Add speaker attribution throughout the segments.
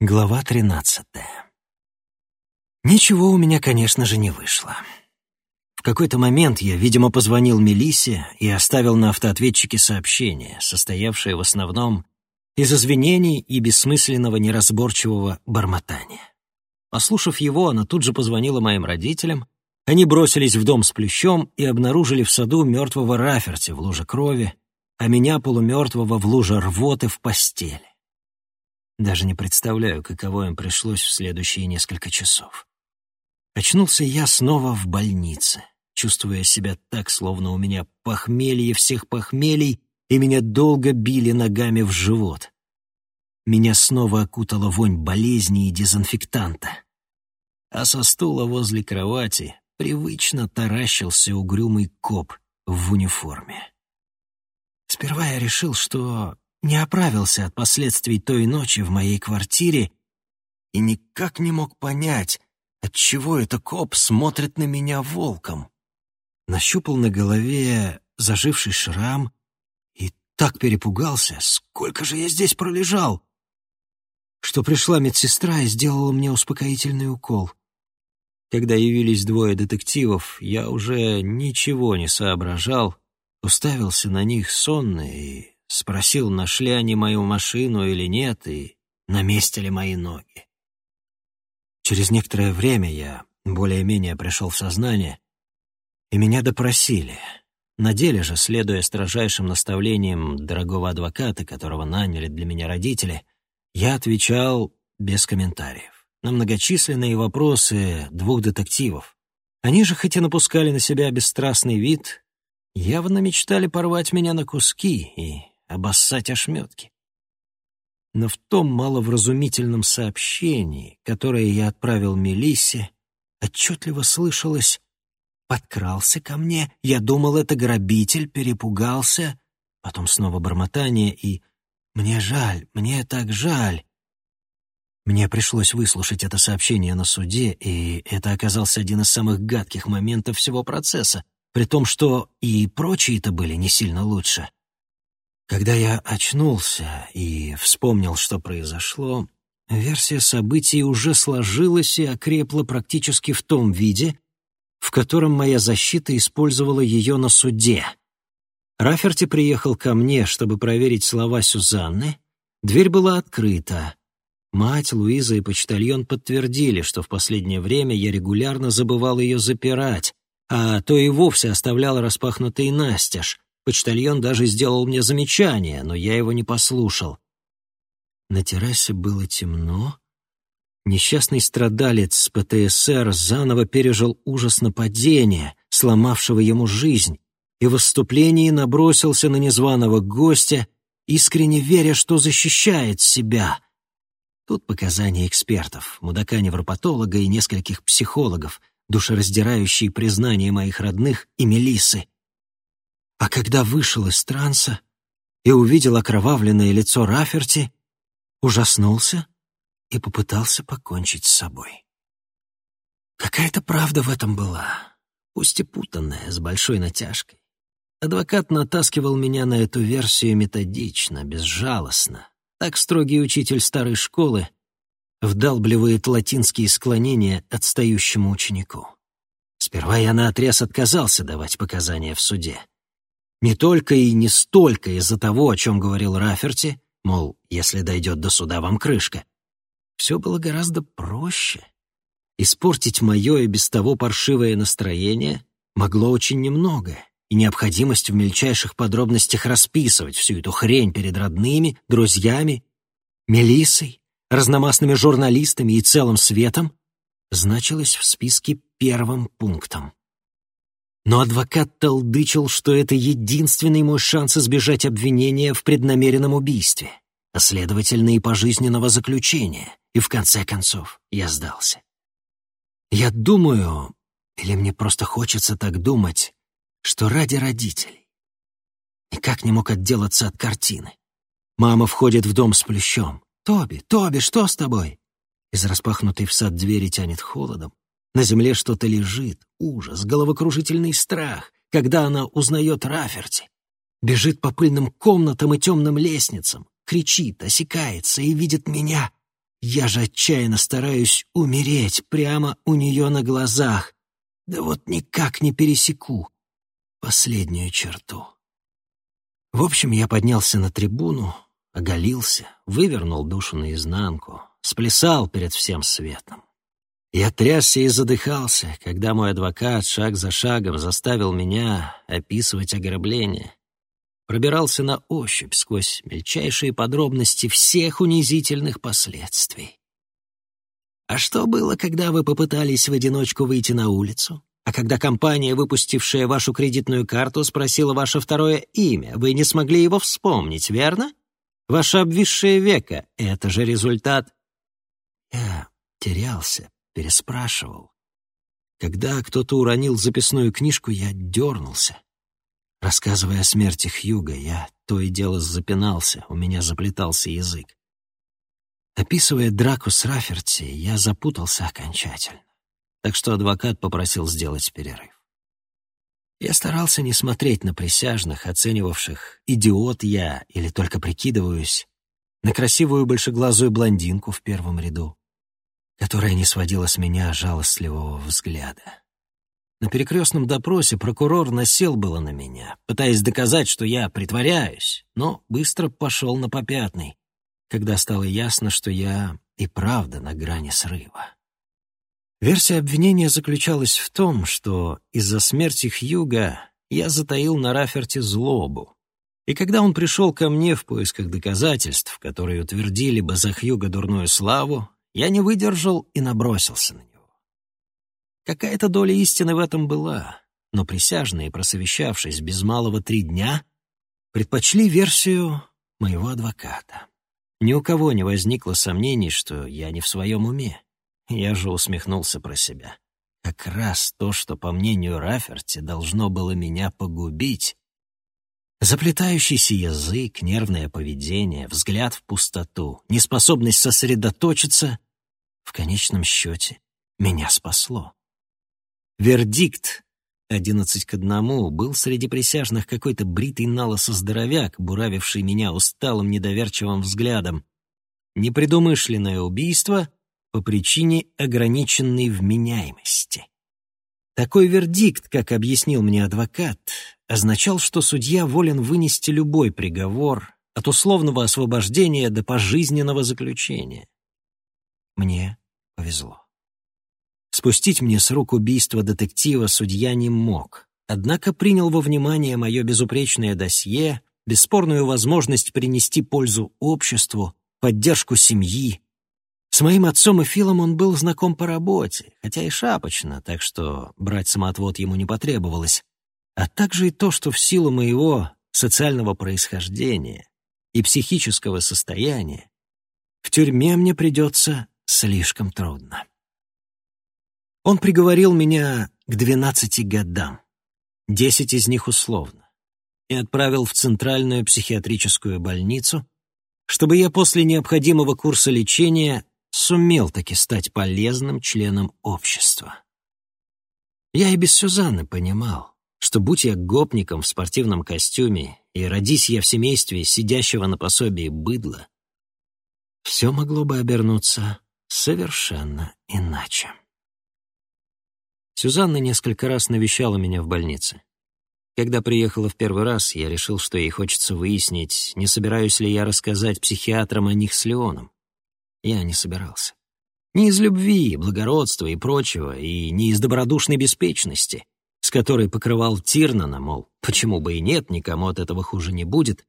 Speaker 1: Глава тринадцатая. Ничего у меня, конечно же, не вышло. В какой-то момент я, видимо, позвонил Мелиссе и оставил на автоответчике сообщение, состоявшее в основном из извинений и бессмысленного неразборчивого бормотания. Послушав его, она тут же позвонила моим родителям. Они бросились в дом с плющом и обнаружили в саду мертвого Раферти в луже крови, а меня полумертвого в луже рвоты в постели. Даже не представляю, каково им пришлось в следующие несколько часов. Очнулся я снова в больнице, чувствуя себя так, словно у меня похмелье всех похмелий, и меня долго били ногами в живот. Меня снова окутала вонь болезни и дезинфектанта. А со стула возле кровати привычно таращился угрюмый коп в униформе. Сперва я решил, что не оправился от последствий той ночи в моей квартире и никак не мог понять, отчего это коп смотрит на меня волком. Нащупал на голове заживший шрам и так перепугался, сколько же я здесь пролежал, что пришла медсестра и сделала мне успокоительный укол. Когда явились двое детективов, я уже ничего не соображал, уставился на них сонный и Спросил, нашли они мою машину или нет, и на месте ли мои ноги. Через некоторое время я более-менее пришел в сознание, и меня допросили. На деле же, следуя строжайшим наставлениям дорогого адвоката, которого наняли для меня родители, я отвечал без комментариев на многочисленные вопросы двух детективов. Они же, хоть и напускали на себя бесстрастный вид, явно мечтали порвать меня на куски и обоссать ошметки. Но в том маловразумительном сообщении, которое я отправил Мелиссе, отчетливо слышалось «подкрался ко мне, я думал, это грабитель, перепугался», потом снова бормотание и «мне жаль, мне так жаль». Мне пришлось выслушать это сообщение на суде, и это оказался один из самых гадких моментов всего процесса, при том, что и прочие-то были не сильно лучше. Когда я очнулся и вспомнил, что произошло, версия событий уже сложилась и окрепла практически в том виде, в котором моя защита использовала ее на суде. Раферти приехал ко мне, чтобы проверить слова Сюзанны. Дверь была открыта. Мать, Луиза и почтальон подтвердили, что в последнее время я регулярно забывал ее запирать, а то и вовсе оставлял распахнутой настежь, Почтальон даже сделал мне замечание, но я его не послушал. На террасе было темно. Несчастный страдалец ПТСР заново пережил ужас нападения, сломавшего ему жизнь, и в выступлении набросился на незваного гостя, искренне веря, что защищает себя. Тут показания экспертов, мудака-невропатолога и нескольких психологов, душераздирающие признания моих родных и Мелисы. А когда вышел из транса и увидел окровавленное лицо Раферти, ужаснулся и попытался покончить с собой. Какая-то правда в этом была, пусть и путанная, с большой натяжкой. Адвокат натаскивал меня на эту версию методично, безжалостно. Так строгий учитель старой школы вдалбливает латинские склонения отстающему ученику. Сперва я наотрез отказался давать показания в суде. Не только и не столько из-за того, о чем говорил Раферти, мол, если дойдет до суда, вам крышка. Все было гораздо проще. Испортить мое и без того паршивое настроение могло очень немногое, и необходимость в мельчайших подробностях расписывать всю эту хрень перед родными, друзьями, Мелиссой, разномастными журналистами и целым светом значилась в списке первым пунктом. Но адвокат толдычил, что это единственный мой шанс избежать обвинения в преднамеренном убийстве, а следовательно и пожизненного заключения, и в конце концов я сдался. Я думаю, или мне просто хочется так думать, что ради родителей. Никак не мог отделаться от картины. Мама входит в дом с плющом. «Тоби, Тоби, что с тобой?» Из распахнутой в сад двери тянет холодом. На земле что-то лежит, ужас, головокружительный страх, когда она узнает Раферти. Бежит по пыльным комнатам и темным лестницам, кричит, осекается и видит меня. Я же отчаянно стараюсь умереть прямо у нее на глазах. Да вот никак не пересеку последнюю черту. В общем, я поднялся на трибуну, оголился, вывернул душу наизнанку, сплясал перед всем светом. Я трясся и задыхался, когда мой адвокат шаг за шагом заставил меня описывать ограбление. Пробирался на ощупь сквозь мельчайшие подробности всех унизительных последствий. А что было, когда вы попытались в одиночку выйти на улицу? А когда компания, выпустившая вашу кредитную карту, спросила ваше второе имя, вы не смогли его вспомнить, верно? Ваше обвисшее веко — это же результат. Я терялся, переспрашивал. Когда кто-то уронил записную книжку, я дернулся. Рассказывая о смерти Хьюга, я то и дело запинался, у меня заплетался язык. Описывая драку с Раферти, я запутался окончательно, так что адвокат попросил сделать перерыв. Я старался не смотреть на присяжных, оценивавших, идиот я или только прикидываюсь, на красивую большеглазую блондинку в первом ряду, которая не сводила с меня жалостливого взгляда. На перекрестном допросе прокурор насел было на меня, пытаясь доказать, что я притворяюсь, но быстро пошел на попятный, когда стало ясно, что я и правда на грани срыва. Версия обвинения заключалась в том, что из-за смерти Хьюга я затаил на Раферте злобу, и когда он пришел ко мне в поисках доказательств, которые утвердили бы за Хьюга дурную славу, я не выдержал и набросился на него. Какая-то доля истины в этом была, но присяжные, просовещавшись без малого три дня, предпочли версию моего адвоката. Ни у кого не возникло сомнений, что я не в своем уме. Я же усмехнулся про себя. Как раз то, что, по мнению Раферти, должно было меня погубить. Заплетающийся язык, нервное поведение, взгляд в пустоту, неспособность сосредоточиться — в конечном счете меня спасло. Вердикт одиннадцать к одному был среди присяжных какой-то бритый налысо здоровяк, буравивший меня усталым недоверчивым взглядом. Непредумышленное убийство по причине ограниченной вменяемости. Такой вердикт, как объяснил мне адвокат, означал, что судья волен вынести любой приговор от условного освобождения до пожизненного заключения. Мне повезло. Спустить мне с рук убийство детектива судья не мог, однако принял во внимание мое безупречное досье, бесспорную возможность принести пользу обществу, поддержку семьи. С моим отцом и Филом он был знаком по работе, хотя и шапочно, так что брать самоотвод ему не потребовалось, а также и то, что в силу моего социального происхождения и психического состояния в тюрьме мне придется слишком трудно. Он приговорил меня к двенадцати годам, десять из них условно, и отправил в Центральную психиатрическую больницу, чтобы я после необходимого курса лечения сумел таки стать полезным членом общества. Я и без Сюзанны понимал, что будь я гопником в спортивном костюме и родись я в семействе сидящего на пособии быдла, все могло бы обернуться совершенно иначе. Сюзанна несколько раз навещала меня в больнице. Когда приехала в первый раз, я решил, что ей хочется выяснить, не собираюсь ли я рассказать психиатрам о них с Леоном. Я не собирался. Не из любви, благородства и прочего, и не из добродушной беспечности, с которой покрывал Тирнана, мол, почему бы и нет, никому от этого хуже не будет,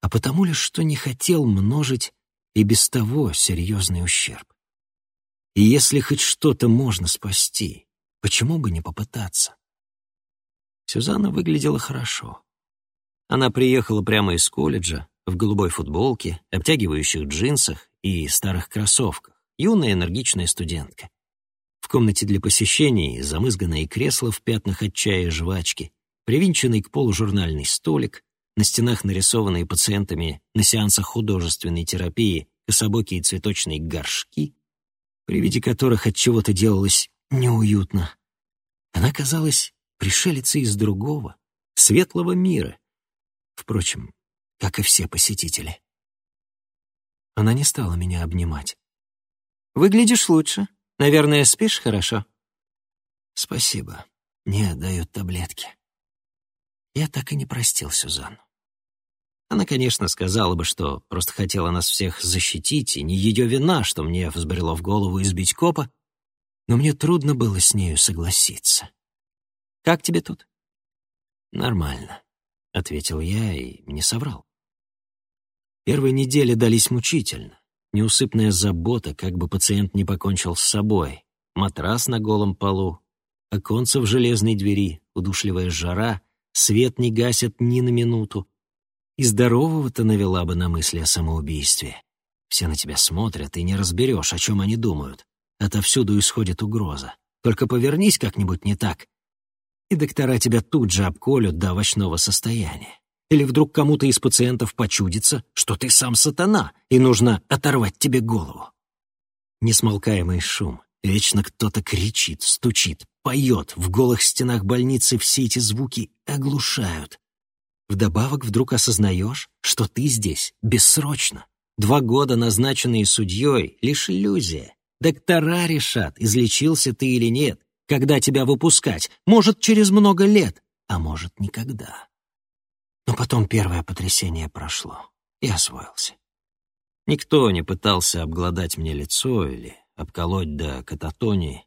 Speaker 1: а потому лишь, что не хотел множить и без того серьезный ущерб. И если хоть что-то можно спасти, Почему бы не попытаться? Сюзанна выглядела хорошо. Она приехала прямо из колледжа, в голубой футболке, обтягивающих джинсах и старых кроссовках, юная энергичная студентка. Комнате для посещений замызганное кресло в пятнах от чая и жвачки, привинченный к полу журнальный столик, на стенах нарисованные пациентами на сеансах художественной терапии кособокие цветочные горшки, при виде которых от чего-то делалось неуютно. Она казалась пришелицей из другого, светлого мира. Впрочем, как и все посетители. Она не стала меня обнимать, Выглядишь лучше. Наверное, спишь хорошо?» «Спасибо. Мне дают таблетки». Я так и не простил Сюзанну. Она, конечно, сказала бы, что просто хотела нас всех защитить, и не ее вина, что мне взбрело в голову избить копа, но мне трудно было с нею согласиться. «Как тебе тут?» «Нормально», — ответил я и не соврал. Первые недели дались мучительно. Неусыпная забота, как бы пациент не покончил с собой. Матрас на голом полу, оконце в железной двери, удушливая жара, свет не гасят ни на минуту. И здорового-то навела бы на мысли о самоубийстве. Все на тебя смотрят, и не разберешь, о чем они думают. Отовсюду исходит угроза. Только повернись как-нибудь не так, и доктора тебя тут же обколют до овощного состояния. Или вдруг кому-то из пациентов почудится, что ты сам сатана, и нужно оторвать тебе голову. Несмолкаемый шум. Вечно кто-то кричит, стучит, поет. В голых стенах больницы все эти звуки оглушают. Вдобавок вдруг осознаешь, что ты здесь бессрочно. Два года, назначенные судьей, лишь иллюзия. Доктора решат, излечился ты или нет, когда тебя выпускать, может, через много лет, а может, никогда. Но потом первое потрясение прошло, и освоился. Никто не пытался обглодать мне лицо или обколоть до кататонии.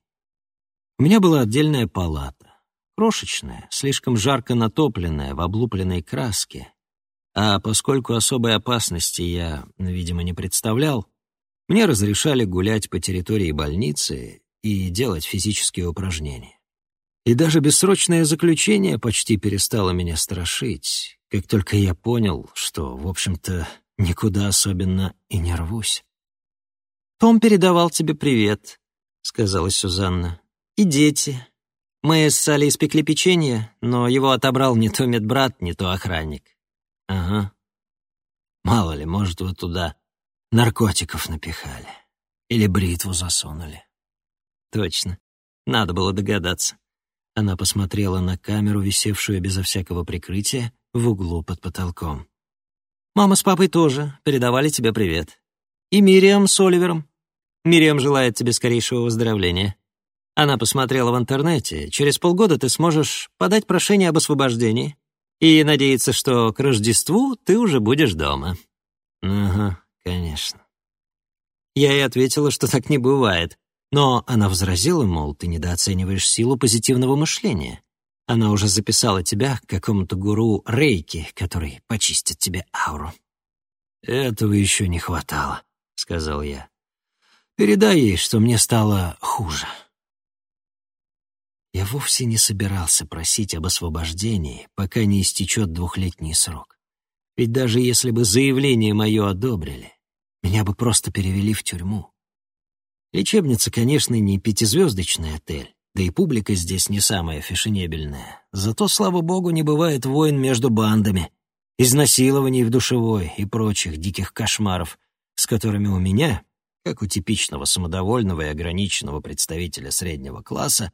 Speaker 1: У меня была отдельная палата, крошечная, слишком жарко натопленная, в облупленной краске. А поскольку особой опасности я, видимо, не представлял, мне разрешали гулять по территории больницы и делать физические упражнения. И даже бессрочное заключение почти перестало меня страшить, как только я понял, что, в общем-то, никуда особенно и не рвусь. «Том передавал тебе привет», — сказала Сюзанна. «И дети. Мы с Салли испекли печенье, но его отобрал не то медбрат, не то охранник». «Ага. Мало ли, может, вы туда наркотиков напихали или бритву засунули». Точно. Надо было догадаться. Она посмотрела на камеру, висевшую безо всякого прикрытия, в углу под потолком. «Мама с папой тоже передавали тебе привет. И Мириам с Оливером. Мириам желает тебе скорейшего выздоровления. Она посмотрела в интернете. Через полгода ты сможешь подать прошение об освобождении и надеяться, что к Рождеству ты уже будешь дома». «Ага, конечно». Я ей ответила, что так не бывает. Но она возразила, мол, ты недооцениваешь силу позитивного мышления. Она уже записала тебя к какому-то гуру Рейки, который почистит тебе ауру. «Этого еще не хватало», — сказал я. «Передай ей, что мне стало хуже». Я вовсе не собирался просить об освобождении, пока не истечет двухлетний срок. Ведь даже если бы заявление мое одобрили, меня бы просто перевели в тюрьму. Лечебница, конечно, не пятизвездочный отель, да и публика здесь не самая фешенебельная. Зато, слава богу, не бывает войн между бандами, изнасилований в душевой и прочих диких кошмаров, с которыми у меня, как у типичного самодовольного и ограниченного представителя среднего класса,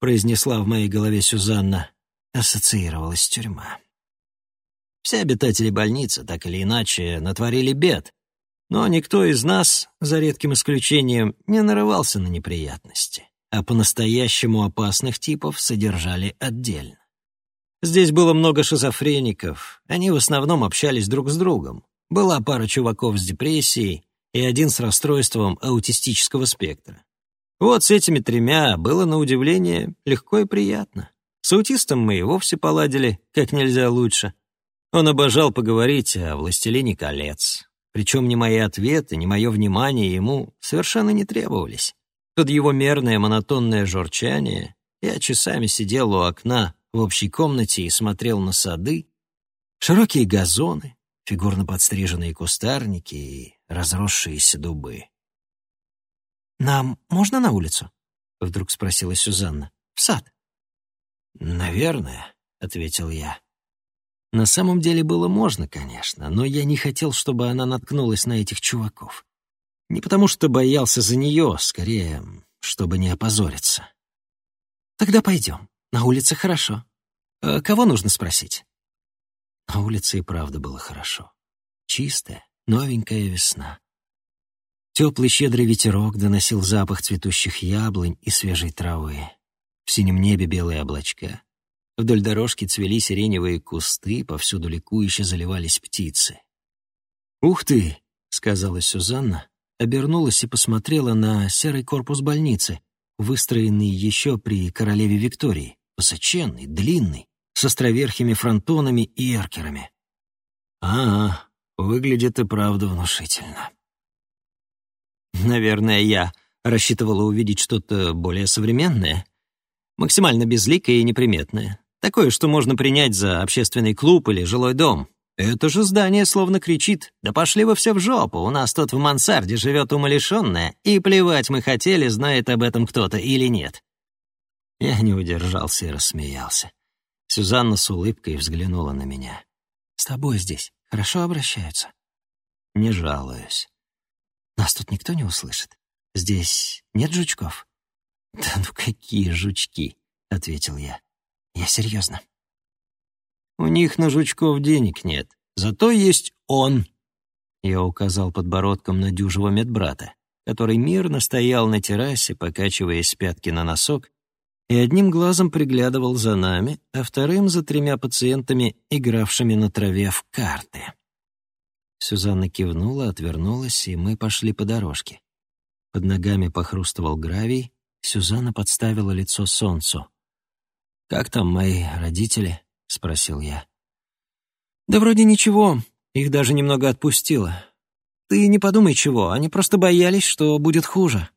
Speaker 1: произнесла в моей голове Сюзанна, ассоциировалась тюрьма. Все обитатели больницы, так или иначе, натворили бед, но никто из нас, за редким исключением, не нарывался на неприятности, а по-настоящему опасных типов содержали отдельно. Здесь было много шизофреников, они в основном общались друг с другом. Была пара чуваков с депрессией и один с расстройством аутистического спектра. Вот с этими тремя было, на удивление, легко и приятно. С аутистом мы и вовсе поладили как нельзя лучше. Он обожал поговорить о «Властелине колец», причем ни мои ответы, ни мое внимание ему совершенно не требовались. Под его мерное монотонное журчание я часами сидел у окна в общей комнате и смотрел на сады, широкие газоны, фигурно подстриженные кустарники и разросшиеся дубы. «Нам можно на улицу?» — вдруг спросила Сюзанна. «В сад?» «Наверное», — ответил я. На самом деле было можно, конечно, но я не хотел, чтобы она наткнулась на этих чуваков. Не потому что боялся за нее, скорее, чтобы не опозориться. «Тогда пойдем. На улице хорошо. А кого нужно спросить?» На улице и правда было хорошо. Чистая, новенькая весна. Теплый щедрый ветерок доносил запах цветущих яблонь и свежей травы. В синем небе белые облачка. Вдоль дорожки цвели сиреневые кусты, повсюду ликующе заливались птицы. «Ух ты!» — сказала Сюзанна, обернулась и посмотрела на серый корпус больницы, выстроенный еще при королеве Виктории, высоченный, длинный, с островерхими фронтонами и эркерами. «А, выглядит и правда внушительно». «Наверное, я рассчитывала увидеть что-то более современное, максимально безликое и неприметное, такое, что можно принять за общественный клуб или жилой дом. Это же здание словно кричит «Да пошли вы все в жопу, у нас тут в мансарде живет умалишенная, и плевать мы хотели, знает об этом кто-то или нет». Я не удержался и рассмеялся. Сюзанна с улыбкой взглянула на меня. «С тобой здесь хорошо обращаются?» «Не жалуюсь. Нас тут никто не услышит. Здесь нет жучков?» «Да ну какие жучки?» — ответил я. «Я серьезно». «У них на жучков денег нет, зато есть он». Я указал подбородком на дюжего медбрата, который мирно стоял на террасе, покачиваясь с пятки на носок и одним глазом приглядывал за нами, а вторым — за тремя пациентами, игравшими на траве в карты. Сюзанна кивнула, отвернулась, и мы пошли по дорожке. Под ногами похрустывал гравий, Сюзанна подставила лицо солнцу. «Как там мои родители?» — спросил я. «Да вроде ничего, их даже немного отпустило. Ты не подумай чего, они просто боялись, что будет хуже».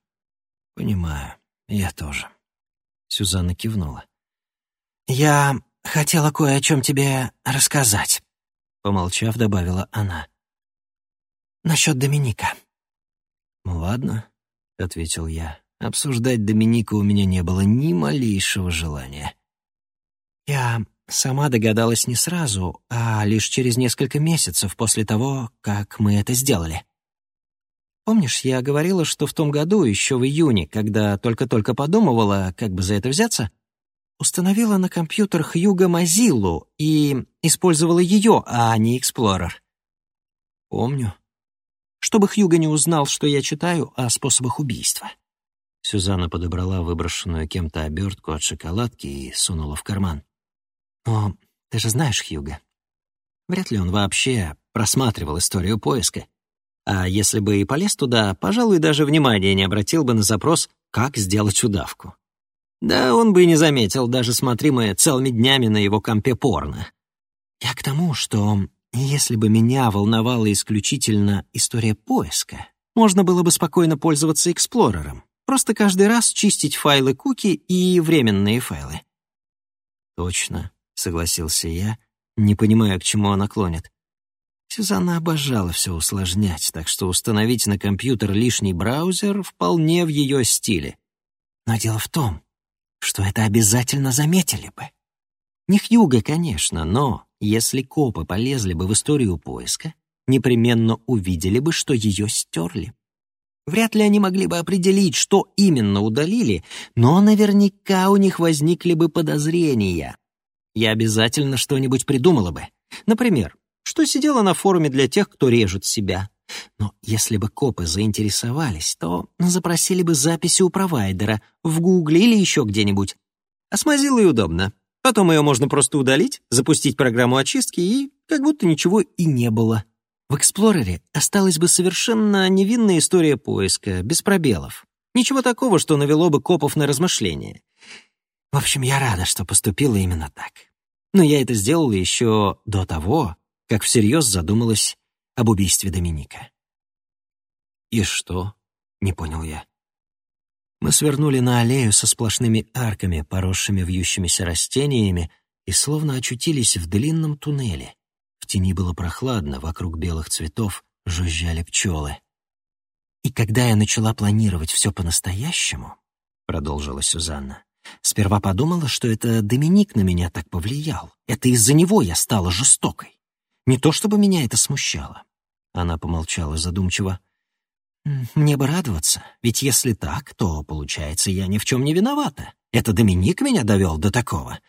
Speaker 1: «Понимаю, я тоже». Сюзанна кивнула. «Я хотела кое о чем тебе рассказать», — помолчав, добавила она. «Насчет Доминика». «Ладно», — ответил я. Обсуждать Доминика у меня не было ни малейшего желания. «Я сама догадалась не сразу, а лишь через несколько месяцев после того, как мы это сделали. Помнишь, я говорила, что в том году, еще в июне, когда только-только подумывала, как бы за это взяться, установила на компьютер Хьюга Мазиллу и использовала ее, а не Explorer? Помню. Чтобы Хьюга не узнал, что я читаю о способах убийства. Сюзанна подобрала выброшенную кем-то обертку от шоколадки и сунула в карман. «Но ты же знаешь Хьюга. Вряд ли он вообще просматривал историю поиска. А если бы и полез туда, пожалуй, даже внимания не обратил бы на запрос «как сделать удавку». Да он бы и не заметил, даже смотри мы целыми днями на его компе порно. Я к тому, что если бы меня волновала исключительно история поиска, можно было бы спокойно пользоваться эксплорером. Просто каждый раз чистить файлы куки и временные файлы. «Точно», — согласился я, не понимая, к чему она клонит. Сюзанна обожала все усложнять, так что установить на компьютер лишний браузер вполне в ее стиле. Но дело в том, что это обязательно заметили бы. Не Хьюга, конечно, но если копы полезли бы в историю поиска, непременно увидели бы, что ее стерли. Вряд ли они могли бы определить, что именно удалили, но наверняка у них возникли бы подозрения. Я обязательно что-нибудь придумала бы. Например, что сидела на форуме для тех, кто режет себя. Но если бы копы заинтересовались, то запросили бы записи у провайдера, в Гугле или еще где-нибудь. А с Mozilla удобно. Потом ее можно просто удалить, запустить программу очистки, и как будто ничего и не было. В Эксплорере осталась бы совершенно невинная история поиска, без пробелов. Ничего такого, что навело бы копов на размышления. В общем, я рада, что поступила именно так. Но я это сделала еще до того, как всерьез задумалась об убийстве Доминика. «И что?» — не понял я. Мы свернули на аллею со сплошными арками, поросшими вьющимися растениями, и словно очутились в длинном туннеле. В тени было прохладно, вокруг белых цветов жужжали пчелы. «И когда я начала планировать все по-настоящему», — продолжила Сюзанна, «сперва подумала, что это Доминик на меня так повлиял. Это из-за него я стала жестокой. Не то чтобы меня это смущало. Она помолчала задумчиво. «Мне бы радоваться, ведь если так, то, получается, я ни в чем не виновата. Это Доминик меня довел до такого.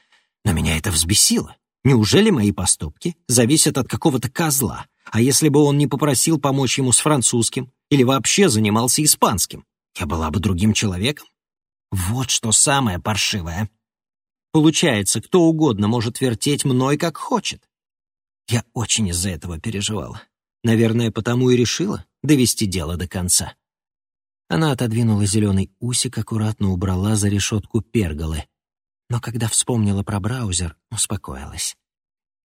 Speaker 1: Но меня это взбесило. Неужели мои поступки зависят от какого-то козла, А если бы он не попросил помочь ему с французским или вообще занимался испанским, я была бы другим человеком? Вот что самое паршивое. Получается, кто угодно может вертеть мной, как хочет. Я очень из-за этого переживала. Наверное, потому и решила довести дело до конца. Она отодвинула зеленый усик, аккуратно убрала за решетку перголы. Но когда вспомнила про браузер, успокоилась.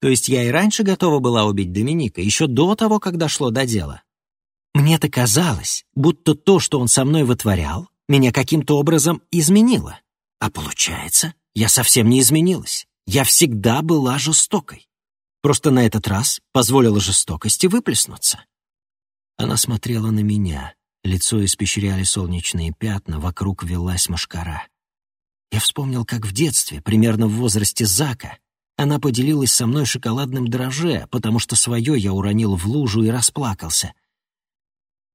Speaker 1: То есть я и раньше готова была убить Доминика, еще до того, как дошло до дела. Мне-то казалось, будто то, что он со мной вытворял, меня каким-то образом изменило. А получается, я совсем не изменилась. Я всегда была жестокой. Просто на этот раз позволила жестокости выплеснуться. Она смотрела на меня. Лицо испещряли солнечные пятна, вокруг велась машкара. Я вспомнил, как в детстве, примерно в возрасте Зака, она поделилась со мной шоколадным дрожже, потому что свое я уронил в лужу и расплакался.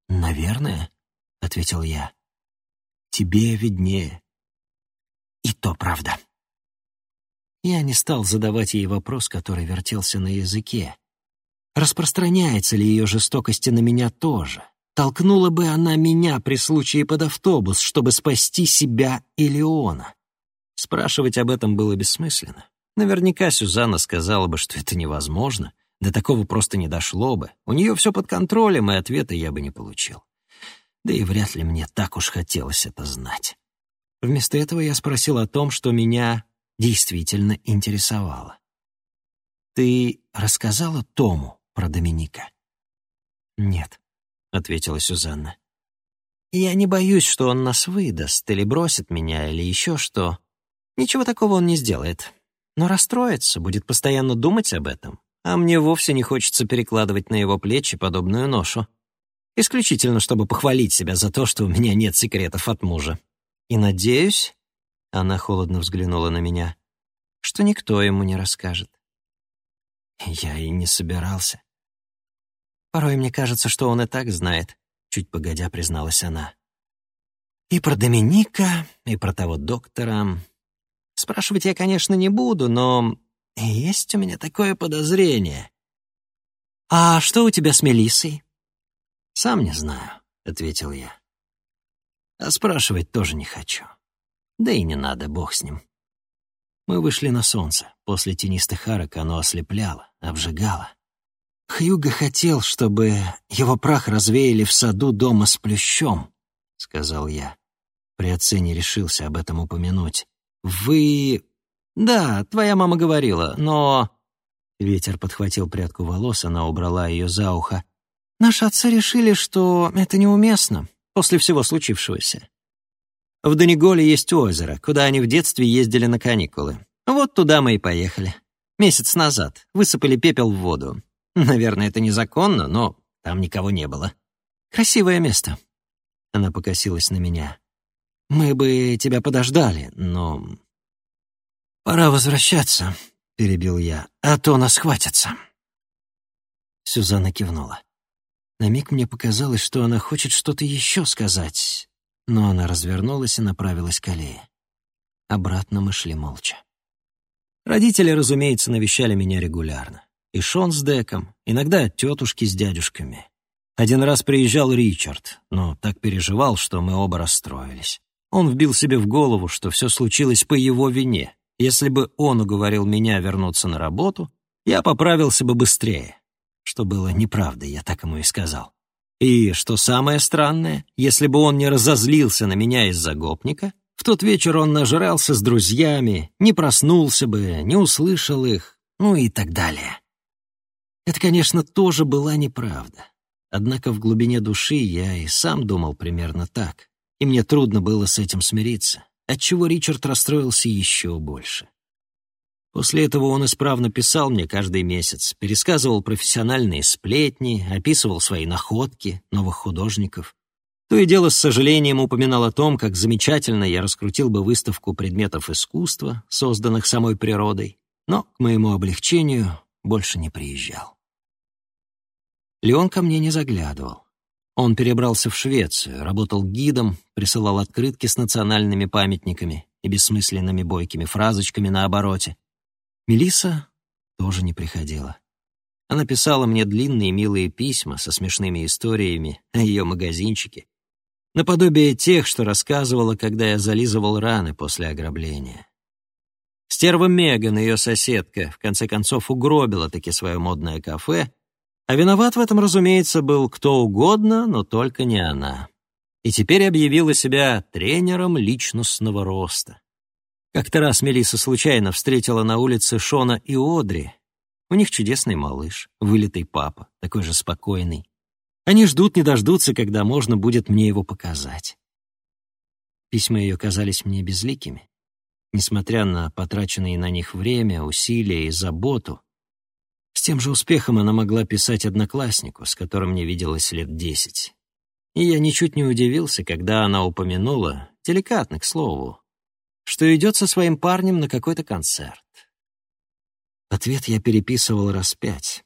Speaker 1: «Наверное», — ответил я, — «тебе виднее». И то правда. Я не стал задавать ей вопрос, который вертелся на языке. Распространяется ли ее жестокость на меня тоже? Толкнула бы она меня при случае под автобус, чтобы спасти себя и Леона? Спрашивать об этом было бессмысленно. Наверняка Сюзанна сказала бы, что это невозможно. До такого просто не дошло бы. У нее все под контролем, и ответа я бы не получил. Да и вряд ли мне так уж хотелось это знать. Вместо этого я спросил о том, что меня действительно интересовало. «Ты рассказала Тому про Доминика?» «Нет», — ответила Сюзанна. «Я не боюсь, что он нас выдаст или бросит меня, или еще что. Ничего такого он не сделает но расстроится, будет постоянно думать об этом, а мне вовсе не хочется перекладывать на его плечи подобную ношу. Исключительно, чтобы похвалить себя за то, что у меня нет секретов от мужа. И надеюсь, она холодно взглянула на меня, что никто ему не расскажет. Я и не собирался. Порой мне кажется, что он и так знает, чуть погодя призналась она. И про Доминика, и про того доктора, Спрашивать я, конечно, не буду, но есть у меня такое подозрение. «А что у тебя с Мелиссой?» «Сам не знаю», — ответил я. «А спрашивать тоже не хочу. Да и не надо, бог с ним». Мы вышли на солнце. После тенистых арок оно ослепляло, обжигало. Хьюго хотел, чтобы его прах развеяли в саду дома с плющом, — сказал я. При отце не решился об этом упомянуть. «Вы...» «Да, твоя мама говорила, но...» Ветер подхватил прядку волос, она убрала ее за ухо. «Наши отцы решили, что это неуместно после всего случившегося. В Донеголе есть озеро, куда они в детстве ездили на каникулы. Вот туда мы и поехали. Месяц назад. Высыпали пепел в воду. Наверное, это незаконно, но там никого не было. Красивое место». Она покосилась на меня. Мы бы тебя подождали, но...» «Пора возвращаться», — перебил я, — «а то нас хватится». Сюзанна кивнула. На миг мне показалось, что она хочет что-то еще сказать, но она развернулась и направилась к аллее. Обратно мы шли молча. Родители, разумеется, навещали меня регулярно. И Шон с Деком, иногда тетушки с дядюшками. Один раз приезжал Ричард, но так переживал, что мы оба расстроились. Он вбил себе в голову, что все случилось по его вине. Если бы он уговорил меня вернуться на работу, я поправился бы быстрее. Что было неправдой, я так ему и сказал. И, что самое странное, если бы он не разозлился на меня из-за гопника, в тот вечер он нажрался с друзьями, не проснулся бы, не услышал их, ну и так далее. Это, конечно, тоже была неправда. Однако в глубине души я и сам думал примерно так и мне трудно было с этим смириться, отчего Ричард расстроился еще больше. После этого он исправно писал мне каждый месяц, пересказывал профессиональные сплетни, описывал свои находки, новых художников. То и дело с сожалением упоминал о том, как замечательно я раскрутил бы выставку предметов искусства, созданных самой природой, но, к моему облегчению, больше не приезжал. Леон ко мне не заглядывал. Он перебрался в Швецию, работал гидом, присылал открытки с национальными памятниками и бессмысленными бойкими фразочками на обороте. Мелиса тоже не приходила. Она писала мне длинные милые письма со смешными историями о ее магазинчике, наподобие тех, что рассказывала, когда я зализывал раны после ограбления. Стерва Меган, ее соседка, в конце концов угробила таки свое модное кафе, а виноват в этом, разумеется, был кто угодно, но только не она. И теперь объявила себя тренером личностного роста. Как-то раз Мелисса случайно встретила на улице Шона и Одри, у них чудесный малыш, вылитый папа, такой же спокойный. Они ждут не дождутся, когда можно будет мне его показать. Письма ее казались мне безликими. Несмотря на потраченные на них время, усилия и заботу, с тем же успехом она могла писать однокласснику, с которым не виделась лет десять. И я ничуть не удивился, когда она упомянула, деликатно, к слову, что идет со своим парнем на какой-то концерт. Ответ я переписывал раз пять,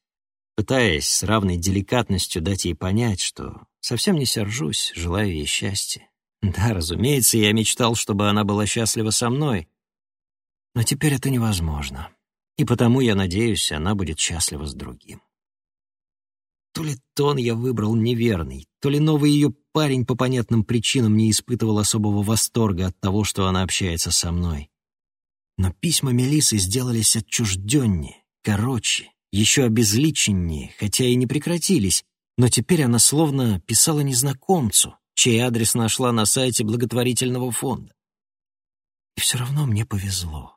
Speaker 1: пытаясь с равной деликатностью дать ей понять, что совсем не сержусь, желаю ей счастья. Да, разумеется, я мечтал, чтобы она была счастлива со мной, но теперь это невозможно, и потому, я надеюсь, она будет счастлива с другим. То ли тон я выбрал неверный, то ли новый ее парень по понятным причинам не испытывал особого восторга от того, что она общается со мной. Но письма Мелисы сделались отчужденнее, короче, еще обезличеннее, хотя и не прекратились, но теперь она словно писала незнакомцу, чей адрес нашла на сайте благотворительного фонда. И все равно мне повезло.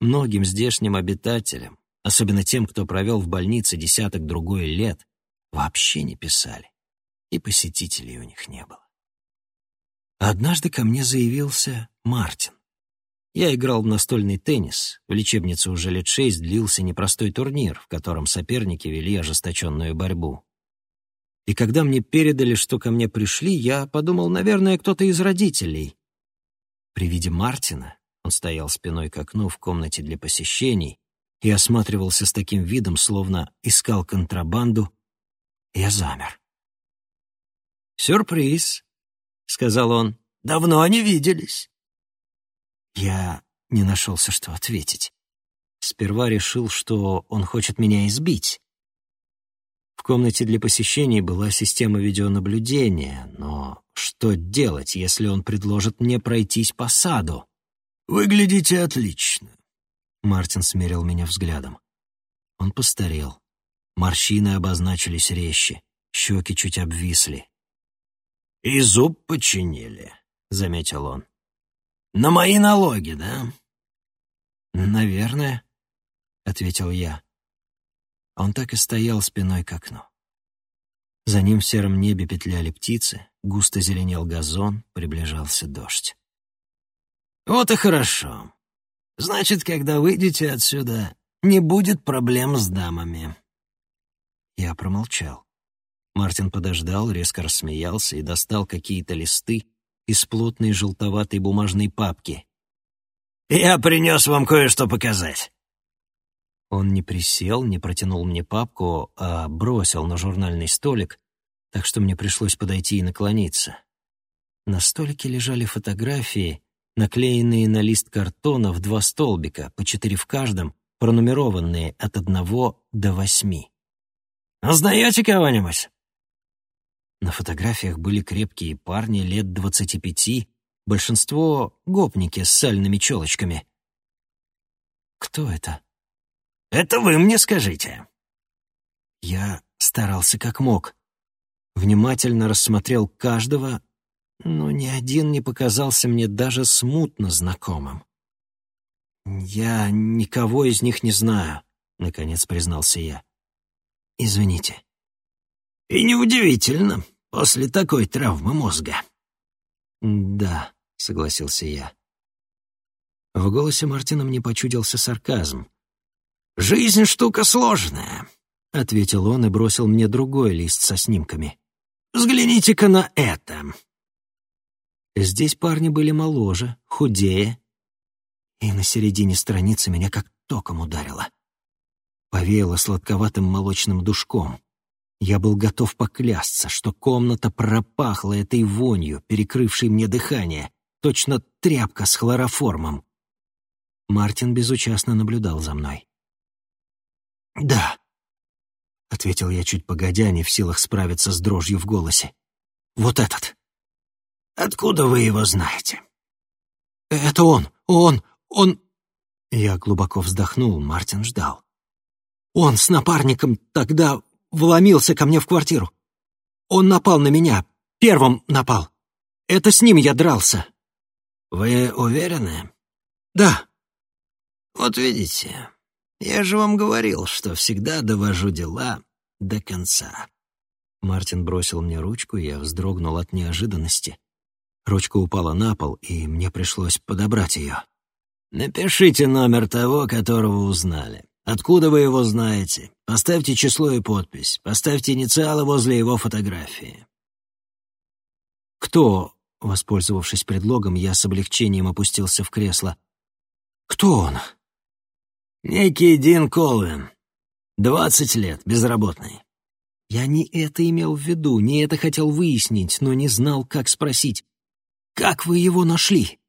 Speaker 1: Многим здешним обитателям, особенно тем, кто провел в больнице десяток другой лет, вообще не писали, и посетителей у них не было. однажды ко мне заявился Мартин. Я играл в настольный теннис. В лечебнице уже лет шесть длился непростой турнир, в котором соперники вели ожесточенную борьбу. И когда мне передали, что ко мне пришли, я подумал, наверное, кто-то из родителей. При виде Мартина он стоял спиной к окну в комнате для посещений и осматривался с таким видом, словно искал контрабанду. Я замер. «Сюрприз», — сказал он. «Давно не виделись». Я не нашелся, что ответить. Сперва решил, что он хочет меня избить. В комнате для посещений была система видеонаблюдения, но что делать, если он предложит мне пройтись по саду? «Выглядите отлично», — Мартин смерил меня взглядом. Он постарел. Морщины обозначились резче, щеки чуть обвисли. «И зуб починили», — заметил он. На мои налоги, да? Наверное, ответил я. Он так и стоял спиной к окну. За ним в сером небе петляли птицы, густо зеленел газон, приближался дождь. «Вот и хорошо. Значит, когда выйдете отсюда, не будет проблем с дамами». Я промолчал. Мартин подождал, резко рассмеялся и достал какие-то листы, из плотной желтоватой бумажной папки. «Я принес вам кое-что показать». Он не присел, не протянул мне папку, а бросил на журнальный столик, так что мне пришлось подойти и наклониться. На столике лежали фотографии, наклеенные на лист картона в два столбика, по четыре в каждом, пронумерованные от одного до восьми. «Узнаете кого-нибудь?» На фотографиях были крепкие парни лет двадцати пяти, большинство — гопники с сальными челочками. «Кто это?» «Это вы мне скажите». Я старался как мог. Внимательно рассмотрел каждого, но ни один не показался мне даже смутно знакомым. «Я никого из них не знаю», — наконец признался я. «Извините». «И неудивительно после такой травмы мозга». «Да», — согласился я. В голосе Мартина мне почудился сарказм. «Жизнь — штука сложная», — ответил он и бросил мне другой лист со снимками. «Взгляните-ка на это». Здесь парни были моложе, худее, и на середине страницы меня как током ударило. Повеяло сладковатым молочным душком. Я был готов поклясться, что комната пропахла этой вонью, перекрывшей мне дыхание, точно тряпка с хлороформом. Мартин безучастно наблюдал за мной. «Да, — ответил я чуть погодя, не в силах справиться с дрожью в голосе. «Вот этот». «Откуда вы его знаете?» «Это он, он, он...» Я глубоко вздохнул, Мартин ждал. «Он с напарником тогда вломился ко мне в квартиру. Он напал на меня, первым напал. Это с ним я дрался».
Speaker 2: «Вы уверены?»
Speaker 1: «Да».
Speaker 2: «Вот видите, я же вам говорил, что всегда довожу дела до конца».
Speaker 1: Мартин бросил мне ручку, и я вздрогнул от неожиданности. Ручка упала на пол, и мне пришлось подобрать ее.
Speaker 2: «Напишите номер того, которого узнали. Откуда вы его знаете? Поставьте число и подпись. Поставьте инициалы возле его фотографии».
Speaker 1: «Кто?» — воспользовавшись предлогом, я с облегчением опустился в кресло. «Кто он?»
Speaker 2: «Некий Дин Колвин. Двадцать лет, безработный».
Speaker 1: Я не это имел в виду, не это хотел выяснить, но не знал, как спросить. «Как вы его нашли?»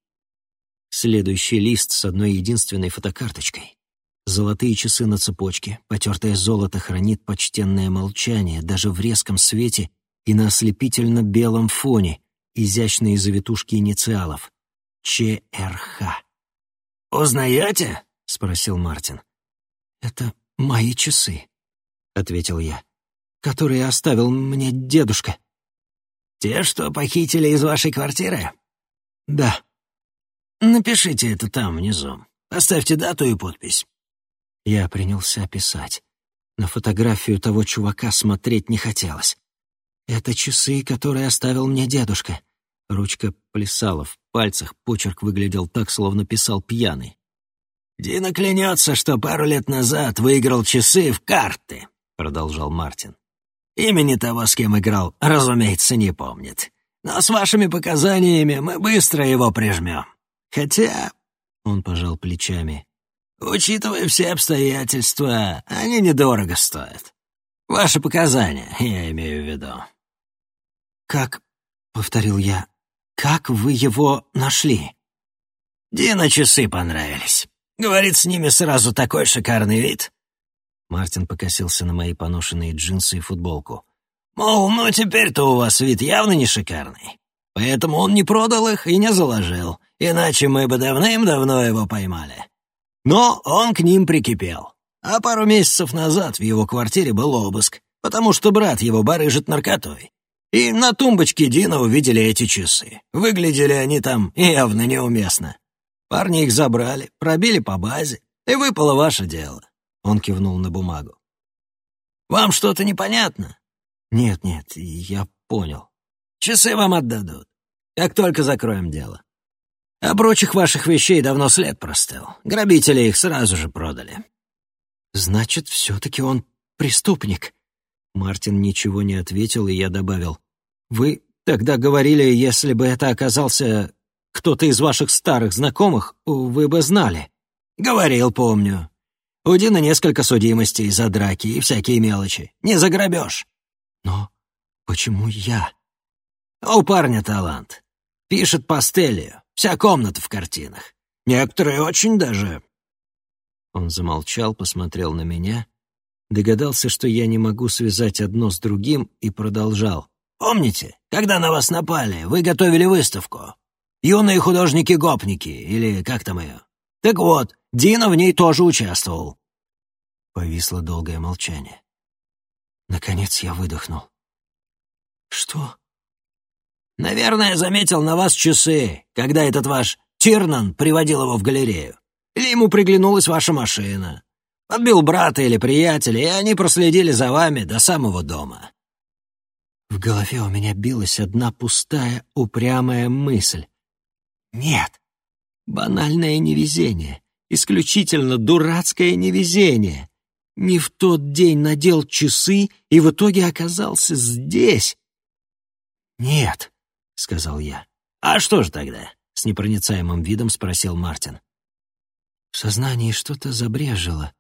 Speaker 1: Следующий лист с одной единственной фотокарточкой. Золотые часы на цепочке, потертое золото хранит почтенное молчание даже в резком свете и на ослепительно-белом фоне, изящные завитушки инициалов. ЧРХ.
Speaker 2: «Узнаете?»
Speaker 1: — спросил Мартин. «Это мои часы», — ответил я, — «которые оставил мне дедушка».
Speaker 2: «Те, что похитили из вашей квартиры?»
Speaker 1: «Да».
Speaker 2: «Напишите это там, внизу. Оставьте дату и подпись».
Speaker 1: Я принялся писать. На фотографию того чувака смотреть не хотелось. Это часы, которые оставил мне дедушка. Ручка плясала в пальцах, почерк выглядел так, словно писал пьяный.
Speaker 2: «Дина клянется, что пару лет назад выиграл часы в карты», — продолжал Мартин. «Имени того, с кем играл, разумеется, не помнит. Но с вашими показаниями мы быстро его прижмем. Хотя...» — он пожал плечами. «Учитывая все обстоятельства, они недорого стоят. Ваши показания, я имею в виду».
Speaker 1: «Как...» — повторил я. «Как вы его нашли?»
Speaker 2: Дина часы понравились. Говорит, с ними сразу такой шикарный вид.
Speaker 1: Мартин покосился на мои поношенные джинсы и футболку.
Speaker 2: Мол, ну теперь-то у вас вид явно не шикарный. Поэтому он не продал их и не заложил, иначе мы бы давным-давно его поймали. Но он к ним прикипел. А пару месяцев назад в его квартире был обыск, потому что брат его барыжит наркотой. И на тумбочке Дина увидели эти часы. Выглядели они там явно неуместно. Парни их забрали, пробили по базе, и выпало ваше дело. Он кивнул на бумагу. Вам что-то непонятно?
Speaker 1: Нет, нет, я понял.
Speaker 2: Часы вам отдадут, как только закроем дело. А прочих ваших вещей давно след простыл. Грабители их сразу же продали.
Speaker 1: Значит, все-таки он преступник. Мартин ничего не ответил, и я добавил. Вы тогда говорили, если бы это оказался кто-то из ваших старых знакомых, вы бы знали».
Speaker 2: «Говорил, помню. У Дина несколько судимостей за драки и всякие мелочи. Не заграбешь».
Speaker 1: «Но почему я?»
Speaker 2: «У парня талант. Пишет пастелью. Вся комната в картинах. Некоторые очень даже...»
Speaker 1: Он замолчал, посмотрел на меня, догадался, что я не могу связать одно с другим, и продолжал.
Speaker 2: «Помните, когда на вас напали, вы готовили выставку? Юные художники-гопники, или как там ее? Так вот, Дина в ней тоже участвовал».
Speaker 1: Повисло долгое молчание. Наконец я выдохнул. «Что?»
Speaker 2: «Наверное, заметил на вас часы, когда этот ваш Тирнан приводил его в галерею. Или ему приглянулась ваша машина. Подбил брата или приятеля, и они проследили за вами до самого дома».
Speaker 1: В голове у меня билась одна пустая, упрямая мысль. Нет. Банальное невезение. Исключительно дурацкое невезение. Не в тот день надел часы и в итоге оказался здесь. «Нет», — сказал я.
Speaker 2: «А что же тогда?» — с непроницаемым видом спросил Мартин.
Speaker 1: В сознании что-то забрежило.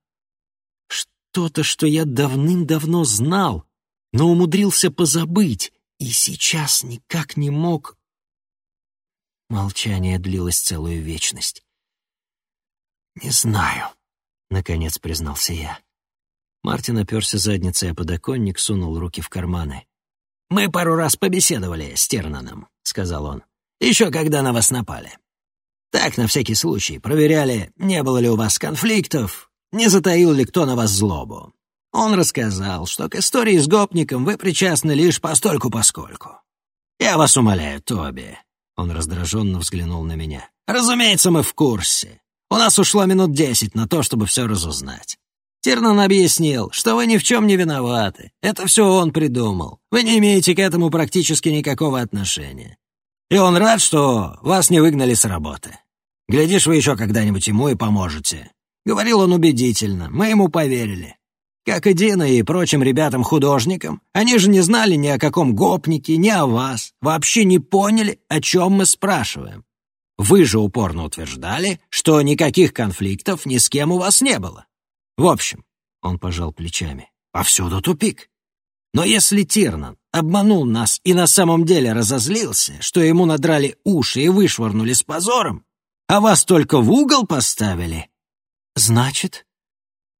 Speaker 1: Что-то, что я давным-давно знал, но умудрился позабыть, и сейчас никак не мог Молчание длилось целую вечность. «Не знаю», — наконец признался я. Мартин оперся задницей о подоконник, сунул руки в карманы.
Speaker 2: «Мы пару раз побеседовали с Тернаном», — сказал он. «Еще когда на вас напали. Так, на всякий случай, проверяли, не было ли у вас конфликтов, не затаил ли кто на вас злобу. Он рассказал, что к истории с гопником вы причастны лишь постольку-поскольку. Я вас умоляю, Тоби». Он раздраженно взглянул на меня. «Разумеется, мы в курсе. У нас ушло минут десять на то, чтобы все разузнать. Тернан объяснил, что вы ни в чем не виноваты. Это все он придумал. Вы не имеете к этому практически никакого отношения. И он рад, что вас не выгнали с работы. Глядишь, вы еще когда-нибудь ему и поможете. Говорил он убедительно, мы ему поверили. Как и Дина и прочим ребятам-художникам, они же не знали ни о каком гопнике, ни о вас, вообще не поняли, о чем мы спрашиваем. Вы же упорно утверждали, что никаких конфликтов ни с кем у вас не было. В общем, он пожал плечами, повсюду тупик. Но если Тирнан обманул нас и на самом деле разозлился, что ему надрали уши и вышвырнули с позором, а вас только в угол поставили, значит,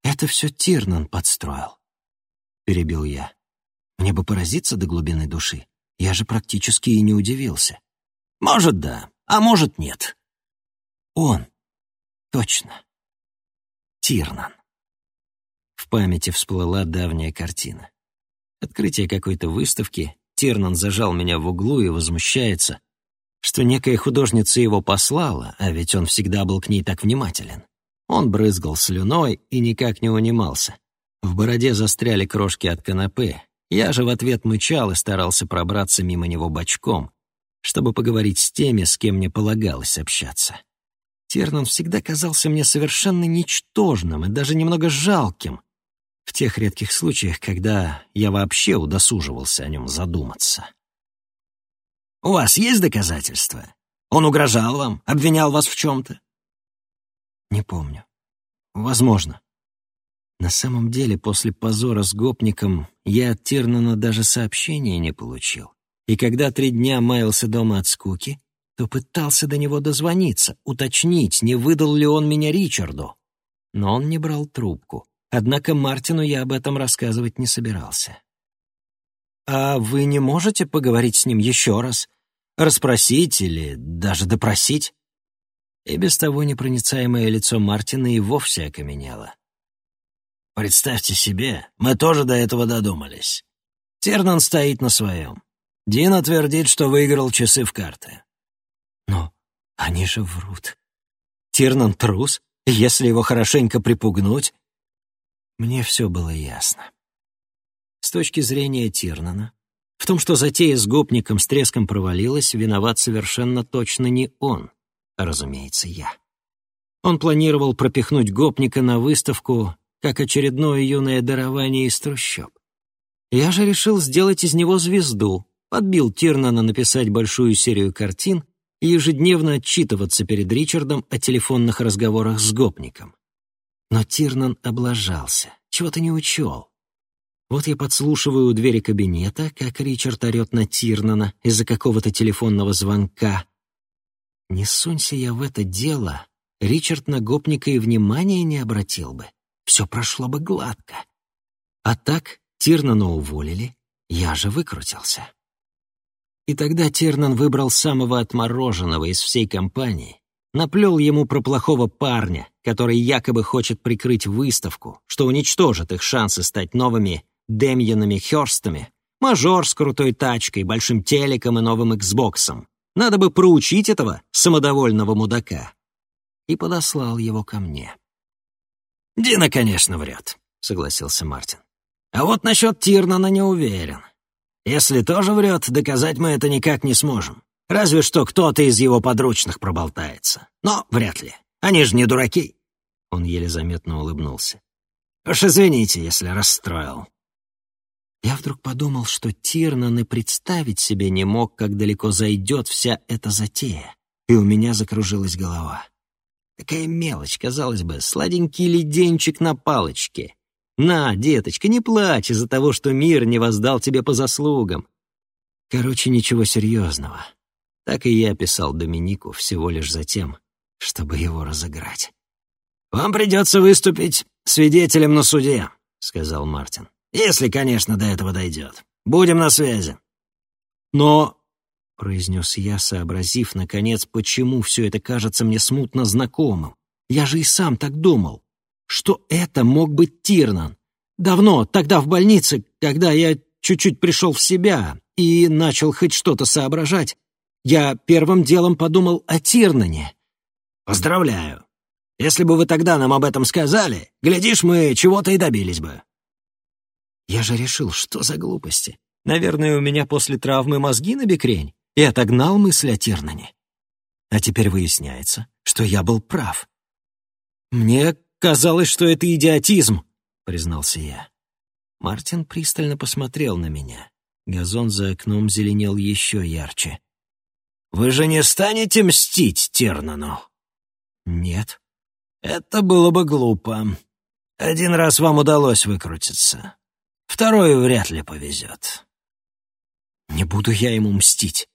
Speaker 2: это все Тирнан подстроил. Перебил я. Мне бы поразиться до глубины души. Я же практически и не удивился. Может, да, а может, нет. Он. Точно. Тирнан. В памяти всплыла давняя картина. Открытие какой-то выставки, Тирнан зажал меня в углу и возмущается, что некая художница его послала, а ведь он всегда был к ней так внимателен. Он брызгал слюной и никак не унимался. В бороде застряли крошки от канапе. Я же в ответ мычал и старался пробраться мимо него бочком, чтобы поговорить с теми, с кем мне полагалось общаться. Тернан всегда казался мне совершенно ничтожным и даже немного жалким, в тех редких случаях, когда я вообще удосуживался о нем задуматься. «У вас есть доказательства? Он угрожал вам, обвинял вас в чем-то?» «Не помню. Возможно. На самом деле, после позора с гопником я от Тирнана даже сообщения не получил. И когда три дня маялся дома от скуки, то пытался до него дозвониться, уточнить, не выдал ли он меня Ричарду. Но он не брал трубку. Однако Мартину я об этом рассказывать не собирался. «А вы не можете поговорить с ним еще раз? Расспросить или даже допросить?» И без того непроницаемое лицо Мартина и вовсе окаменело. «Представьте себе, мы тоже до этого додумались. Тернан стоит на своем. Дина твердит, что выиграл часы в карты». «Но они же врут. Тернан трус, если его хорошенько припугнуть, мне все было ясно. С точки зрения Тирнана, в том, что затея с гопником с треском провалилась, виноват совершенно точно не он, а, разумеется, я. Он планировал пропихнуть гопника на выставку как очередное юное дарование из трущоб. Я же решил сделать из него звезду, подбил Тирнана написать большую серию картин и ежедневно отчитываться перед Ричардом о телефонных разговорах с гопником. Но Тирнан облажался, чего-то не учел. Вот я подслушиваю у двери кабинета, как Ричард орет на Тирнана из-за какого-то телефонного звонка. Не сунься я в это дело, Ричард на гопника и внимания не обратил бы. Все прошло бы гладко. А так Тирнана уволили, я же выкрутился. И тогда Тирнан выбрал самого отмороженного из всей компании, наплел ему про плохого парня, который якобы хочет прикрыть выставку, что уничтожит их шансы стать новыми Демьянами Хёрстами, мажор с крутой тачкой, большим телеком и новым Xboxом. Надо бы проучить этого самодовольного мудака. И подослал его ко мне. «Дина, конечно, врет», — согласился Мартин. «А вот насчет Тирнана не уверен. Если тоже врет, доказать мы это никак не сможем. Разве что кто-то из его подручных проболтается. Но вряд ли. Они же не дураки. Он еле заметно улыбнулся. «Уж извините, если расстроил». Я вдруг подумал, что Тирнан и представить себе не мог, как далеко зайдет вся эта затея, и у меня закружилась голова. Такая мелочь, казалось бы, сладенький леденчик на палочке. На, деточка, не плачь из-за того, что мир не воздал тебе по заслугам. Короче, ничего серьезного. Так и я писал Доминику всего лишь за тем, чтобы его разыграть. «Вам придется выступить свидетелем на суде», — сказал Мартин. «Если, конечно, до этого дойдет. Будем на связи».
Speaker 1: «Но...» — произнес я, сообразив, наконец, почему все это кажется мне смутно знакомым. «Я же и сам так думал, что это мог быть Тирнан. Давно, тогда в больнице, когда я чуть-чуть пришел в себя и начал хоть что-то соображать, я первым делом подумал о Тирнане».
Speaker 2: «Поздравляю. Если бы вы тогда нам об этом сказали, глядишь, мы чего-то и добились бы».
Speaker 1: Я же решил, что за глупости. Наверное, у меня после травмы мозги на бекрень, и отогнал мысль о Тирнане. А теперь выясняется, что я был прав. «Мне казалось, что это идиотизм», — признался я. Мартин пристально посмотрел на меня. Газон за окном зеленел еще ярче.
Speaker 2: «Вы же не станете мстить Тернану?»
Speaker 1: «Нет».
Speaker 2: «Это было бы глупо. Один раз вам удалось выкрутиться. Второй вряд ли повезет».
Speaker 1: «Не буду я ему мстить».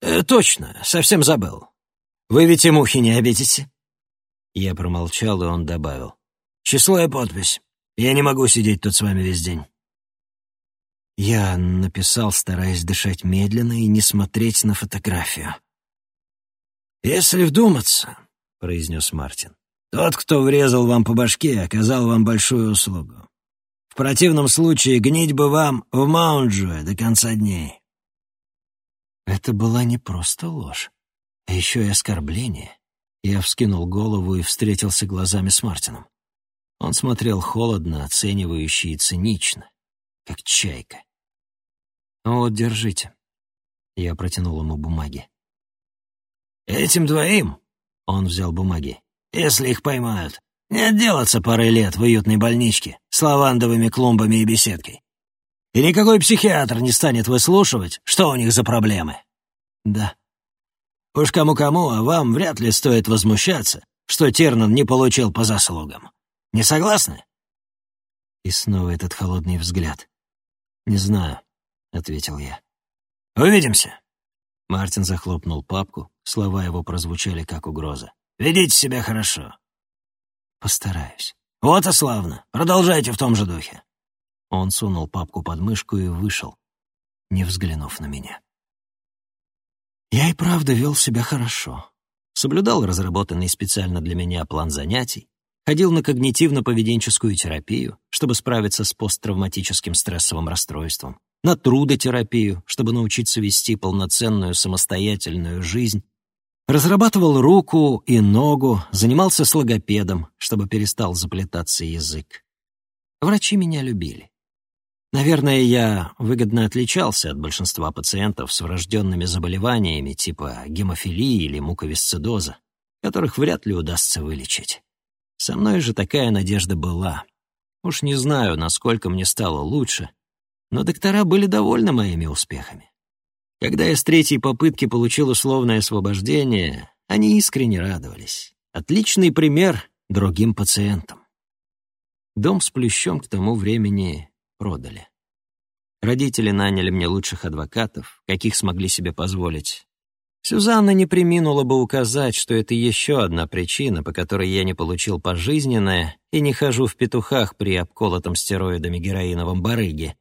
Speaker 2: «Э, «Точно, совсем забыл. Вы ведь и мухи не обидите?»
Speaker 1: Я промолчал, и он добавил.
Speaker 2: «Число и подпись. Я не могу сидеть тут с вами весь день».
Speaker 1: Я написал, стараясь дышать медленно и не смотреть на фотографию.
Speaker 2: «Если вдуматься», — произнес Мартин, «тот, кто врезал вам по башке, оказал вам большую услугу. В противном случае гнить бы вам в Маунджуэ до конца дней».
Speaker 1: Это была не просто ложь, а еще и оскорбление. Я вскинул голову и встретился глазами с Мартином. Он смотрел холодно, оценивающе и цинично, как чайка. «Вот, держите». Я протянул ему бумаги.
Speaker 2: «Этим двоим?» — он взял бумаги. «Если их поймают, не отделаться парой лет в уютной больничке с лавандовыми клумбами и беседкой. И никакой психиатр не станет выслушивать, что у них за проблемы».
Speaker 1: «Да»,
Speaker 2: Уж кому-кому, а вам вряд ли стоит возмущаться, что Тернан не получил по заслугам. Не согласны?»
Speaker 1: И снова этот холодный взгляд. «Не знаю», — ответил я.
Speaker 2: «Увидимся».
Speaker 1: Мартин захлопнул папку, слова его прозвучали как угроза.
Speaker 2: «Ведите себя хорошо».
Speaker 1: «Постараюсь».
Speaker 2: «Вот и славно. Продолжайте в том же духе».
Speaker 1: Он сунул папку под мышку и вышел, не взглянув на меня. Я и правда вел себя хорошо. Соблюдал разработанный специально для меня план занятий, ходил на когнитивно-поведенческую терапию, чтобы справиться с посттравматическим стрессовым расстройством, на трудотерапию, чтобы научиться вести полноценную самостоятельную жизнь, разрабатывал руку и ногу, занимался с логопедом, чтобы перестал заплетаться язык. Врачи меня любили. Наверное, я выгодно отличался от большинства пациентов с врожденными заболеваниями типа гемофилии или муковисцидоза, которых вряд ли удастся вылечить. Со мной же такая надежда была. Уж не знаю, насколько мне стало лучше, но доктора были довольны моими успехами. Когда я с третьей попытки получил условное освобождение, они искренне радовались. Отличный пример другим пациентам. Дом с плющом к тому времени продали. Родители наняли мне лучших адвокатов, каких смогли себе позволить. Сюзанна не приминула бы указать, что это еще одна причина, по которой я не получил пожизненное и не хожу в петухах при обколотом стероидами героиновом барыге,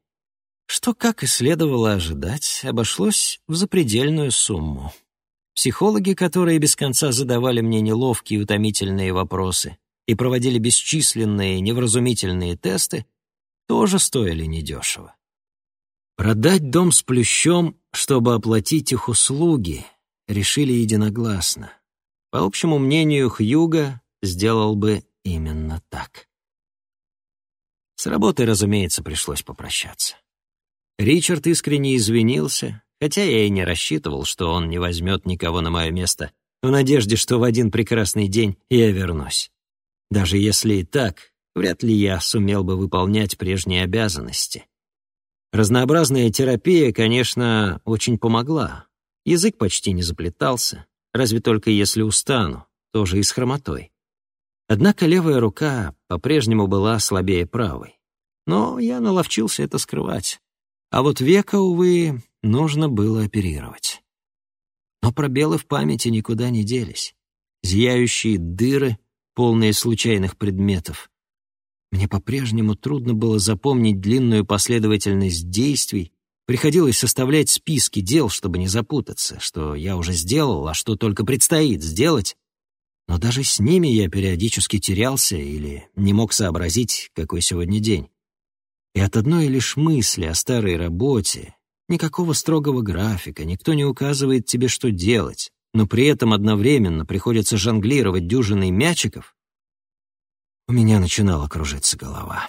Speaker 1: что, как и следовало ожидать, обошлось в запредельную сумму. Психологи, которые без конца задавали мне неловкие и утомительные вопросы и проводили бесчисленные невразумительные тесты, тоже стоили недешево. Продать дом с плющом, чтобы оплатить их услуги, решили единогласно. По общему мнению Хьюга, сделал бы именно так. С работой, разумеется, пришлось попрощаться. Ричард искренне извинился, хотя я и не рассчитывал, что он не возьмет никого на мое место, в надежде, что в один прекрасный день я вернусь. Даже если и так, вряд ли я сумел бы выполнять прежние обязанности. Разнообразная терапия, конечно, очень помогла. Язык почти не заплетался, разве только если устану, тоже и с хромотой. Однако левая рука по-прежнему была слабее правой. Но я наловчился это скрывать. А вот века, увы, нужно было оперировать. Но пробелы в памяти никуда не делись. Зияющие дыры, полные случайных предметов, Мне по-прежнему трудно было запомнить длинную последовательность действий, приходилось составлять списки дел, чтобы не запутаться, что я уже сделал, а что только предстоит сделать. Но даже с ними я периодически терялся или не мог сообразить, какой сегодня день. И от одной лишь мысли о старой работе, никакого строгого графика, никто не указывает тебе, что делать, но при этом одновременно приходится жонглировать дюжиной мячиков, у меня начинала кружиться голова.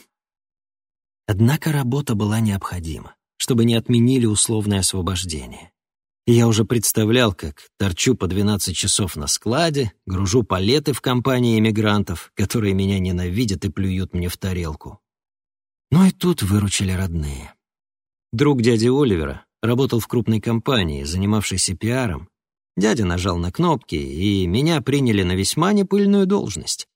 Speaker 1: Однако работа была необходима, чтобы не отменили условное освобождение. И я уже представлял, как торчу по 12 часов на складе, гружу палеты в компании эмигрантов, которые меня ненавидят и плюют мне в тарелку. Но и тут выручили родные. Друг дяди Оливера работал в крупной компании, занимавшейся пиаром. Дядя нажал на кнопки, и меня приняли на весьма непыльную должность.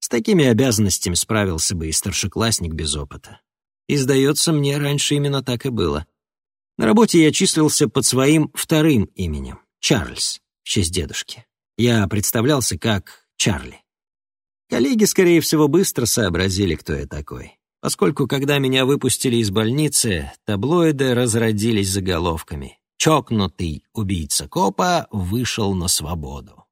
Speaker 1: С такими обязанностями справился бы и старшеклассник без опыта. И, сдается мне, раньше именно так и было. На работе я числился под своим вторым именем — Чарльз, в честь дедушки. Я представлялся как Чарли. Коллеги, скорее всего, быстро сообразили, кто я такой, поскольку, когда меня выпустили из больницы, таблоиды разродились заголовками «Чокнутый убийца копа вышел на свободу»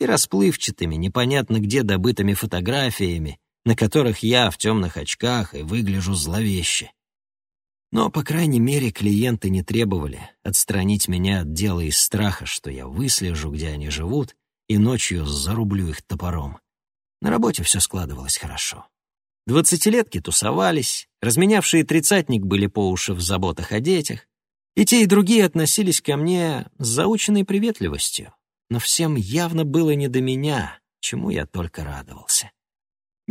Speaker 1: и расплывчатыми, непонятно где добытыми фотографиями, на которых я в темных очках и выгляжу зловеще. Но, по крайней мере, клиенты не требовали отстранить меня от дела из страха, что я выслежу, где они живут, и ночью зарублю их топором. На работе все складывалось хорошо. Двадцатилетки тусовались, разменявшие тридцатник были по уши в заботах о детях, и те и другие относились ко мне с заученной приветливостью но всем явно было не до меня, чему я только радовался.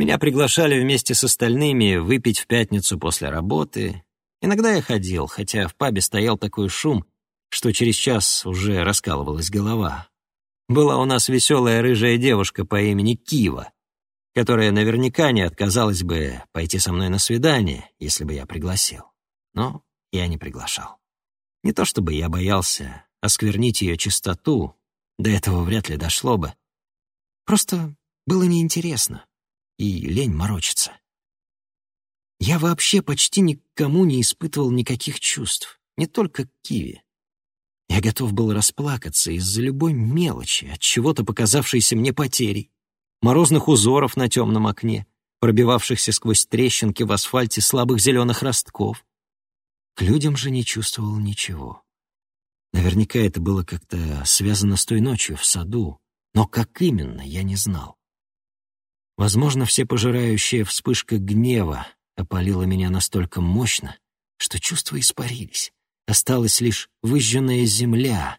Speaker 1: Меня приглашали вместе с остальными выпить в пятницу после работы. Иногда я ходил, хотя в пабе стоял такой шум, что через час уже раскалывалась голова. Была у нас веселая рыжая девушка по имени Кива, которая наверняка не отказалась бы пойти со мной на свидание, если бы я пригласил. Но я не приглашал. Не то чтобы я боялся осквернить ее чистоту, до этого вряд ли дошло бы. Просто было неинтересно, и лень морочиться. Я вообще почти никому не испытывал никаких чувств, не только к Киви. Я готов был расплакаться из-за любой мелочи, от чего-то показавшейся мне потерей, морозных узоров на темном окне, пробивавшихся сквозь трещинки в асфальте слабых зеленых ростков. К людям же не чувствовал ничего. Наверняка это было как-то связано с той ночью в саду, но как именно, я не знал. Возможно, всепожирающая вспышка гнева опалила меня настолько мощно, что чувства испарились. Осталась лишь выжженная земля.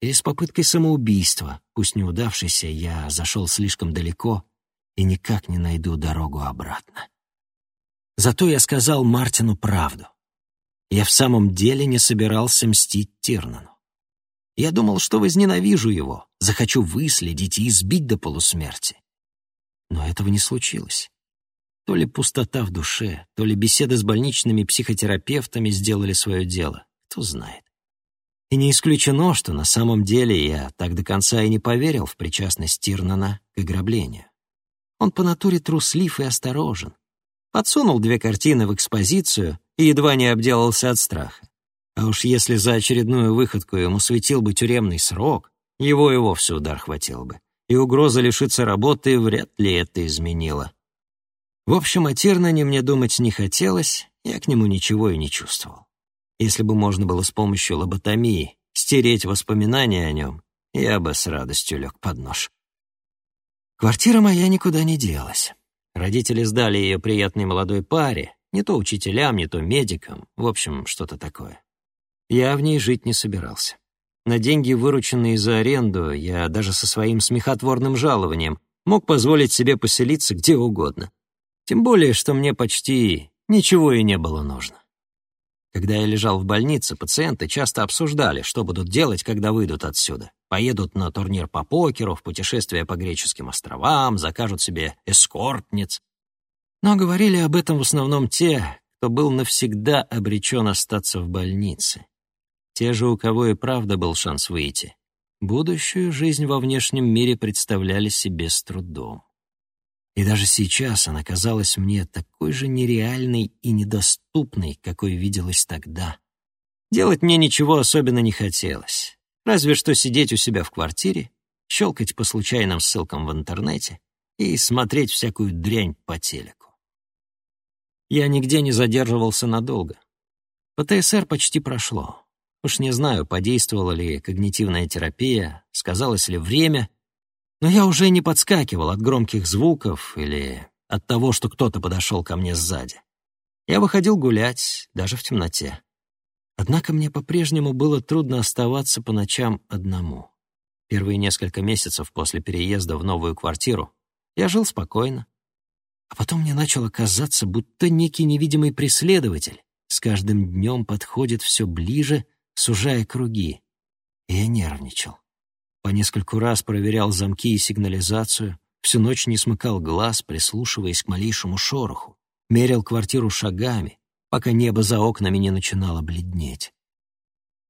Speaker 1: Или с попыткой самоубийства, пусть неудавшейся, я зашел слишком далеко и никак не найду дорогу обратно. Зато я сказал Мартину правду. Я в самом деле не собирался мстить Тирнану. Я думал, что возненавижу его, захочу выследить и избить до полусмерти. Но этого не случилось. То ли пустота в душе, то ли беседы с больничными психотерапевтами сделали свое дело, кто знает. И не исключено, что на самом деле я так до конца и не поверил в причастность Тирнана к ограблению. Он по натуре труслив и осторожен. Подсунул две картины в экспозицию, и едва не обделался от страха. А уж если за очередную выходку ему светил бы тюремный срок, его и вовсе удар хватил бы, и угроза лишиться работы вряд ли это изменила. В общем, о Тирнане мне думать не хотелось, я к нему ничего и не чувствовал. Если бы можно было с помощью лоботомии стереть воспоминания о нем, я бы с радостью лег под нож. Квартира моя никуда не делась. Родители сдали ее приятной молодой паре, не то учителям, не то медикам, в общем, что-то такое. Я в ней жить не собирался. На деньги, вырученные за аренду, я даже со своим смехотворным жалованием мог позволить себе поселиться где угодно. Тем более, что мне почти ничего и не было нужно. Когда я лежал в больнице, пациенты часто обсуждали, что будут делать, когда выйдут отсюда. Поедут на турнир по покеру, в путешествие по греческим островам, закажут себе эскортниц. Но говорили об этом в основном те, кто был навсегда обречен остаться в больнице. Те же, у кого и правда был шанс выйти. Будущую жизнь во внешнем мире представляли себе с трудом. И даже сейчас она казалась мне такой же нереальной и недоступной, какой виделась тогда. Делать мне ничего особенно не хотелось. Разве что сидеть у себя в квартире, щелкать по случайным ссылкам в интернете и смотреть всякую дрянь по телеку. Я нигде не задерживался надолго. ПТСР почти прошло. Уж не знаю, подействовала ли когнитивная терапия, сказалось ли время, но я уже не подскакивал от громких звуков или от того, что кто-то подошел ко мне сзади. Я выходил гулять, даже в темноте. Однако мне по-прежнему было трудно оставаться по ночам одному. Первые несколько месяцев после переезда в новую квартиру я жил спокойно, а потом мне начало казаться, будто некий невидимый преследователь с каждым днем подходит все ближе, сужая круги. И я нервничал. По нескольку раз проверял замки и сигнализацию, всю ночь не смыкал глаз, прислушиваясь к малейшему шороху, мерил квартиру шагами, пока небо за окнами не начинало бледнеть.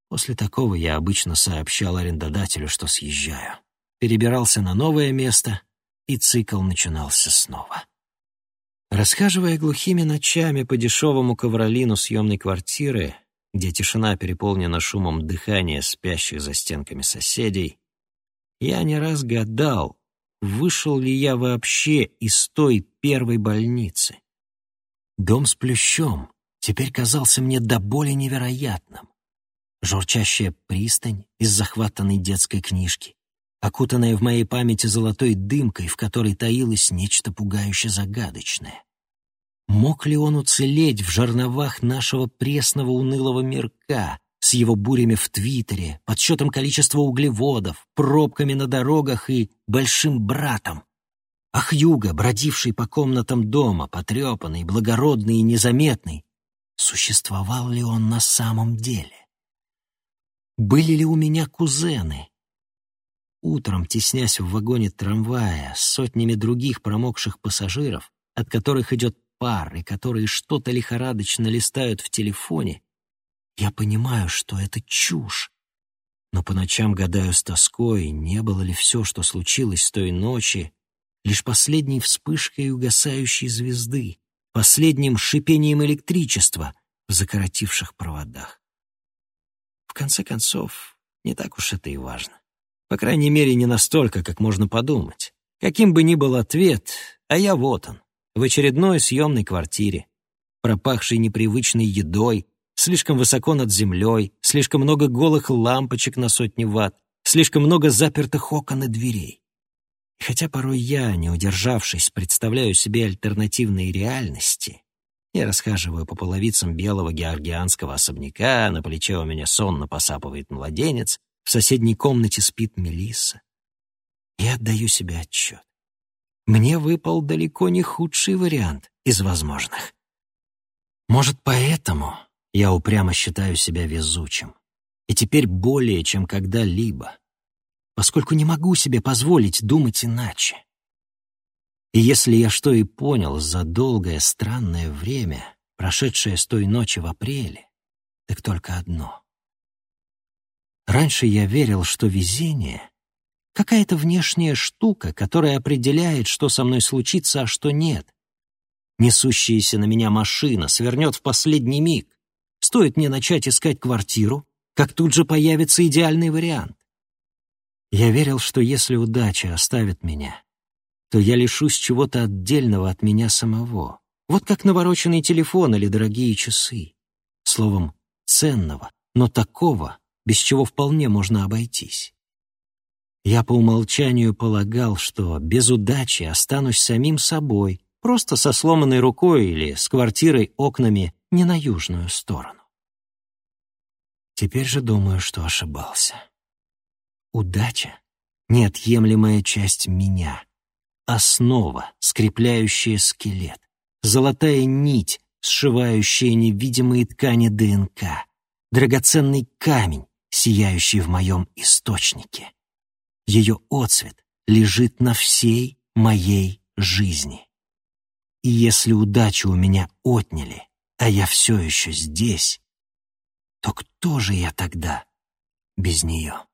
Speaker 1: После такого я обычно сообщал арендодателю, что съезжаю. Перебирался на новое место, и цикл начинался снова. Расхаживая глухими ночами по дешевому ковролину съемной квартиры, где тишина переполнена шумом дыхания спящих за стенками соседей, я не раз гадал, вышел ли я вообще из той первой больницы. Дом с плющом теперь казался мне до боли невероятным. Журчащая пристань из захватанной детской книжки, окутанная в моей памяти золотой дымкой, в которой таилось нечто пугающе загадочное. Мог ли он уцелеть в жерновах нашего пресного унылого мирка, с его бурями в Твиттере, подсчетом количества углеводов, пробками на дорогах и большим братом? А Хьюго, бродивший по комнатам дома, потрепанный, благородный и незаметный, существовал ли он на самом деле? Были ли у меня кузены, Утром, теснясь в вагоне трамвая с сотнями других промокших пассажиров, от которых идет пар и которые что-то лихорадочно листают в телефоне, я понимаю, что это чушь. Но по ночам гадаю с тоской, не было ли все, что случилось с той ночи, лишь последней вспышкой угасающей звезды, последним шипением электричества в закоротивших проводах. В конце концов, не так уж это и важно. По крайней мере, не настолько, как можно подумать. Каким бы ни был ответ, а я вот он, в очередной съемной квартире, пропахшей непривычной едой, слишком высоко над землей, слишком много голых лампочек на сотни ватт, слишком много запертых окон и дверей. И хотя порой я, не удержавшись, представляю себе альтернативные реальности, я расхаживаю по половицам белого георгианского особняка, на плече у меня сонно посапывает младенец, в соседней комнате спит Мелисса. Я отдаю себе отчет. Мне выпал далеко не худший вариант из возможных. Может, поэтому я упрямо считаю себя везучим. И теперь более, чем когда-либо. Поскольку не могу себе позволить думать иначе. И если я что и понял за долгое странное время, прошедшее с той ночи в апреле, так только одно. Раньше я верил, что везение — какая-то внешняя штука, которая определяет, что со мной случится, а что нет. Несущаяся на меня машина свернет в последний миг. Стоит мне начать искать квартиру, как тут же появится идеальный вариант. Я верил, что если удача оставит меня, то я лишусь чего-то отдельного от меня самого. Вот как навороченный телефон или дорогие часы. Словом, ценного, но такого, без чего вполне можно обойтись. Я по умолчанию полагал, что без удачи останусь самим собой, просто со сломанной рукой или с квартирой окнами не на южную сторону. Теперь же думаю, что ошибался. Удача — неотъемлемая часть меня, основа, скрепляющая скелет, золотая нить, сшивающая невидимые ткани ДНК, драгоценный камень, сияющий в моем источнике. Ее отцвет лежит на всей моей жизни. И если удачу у меня отняли, а я все еще здесь, то кто же я тогда без нее?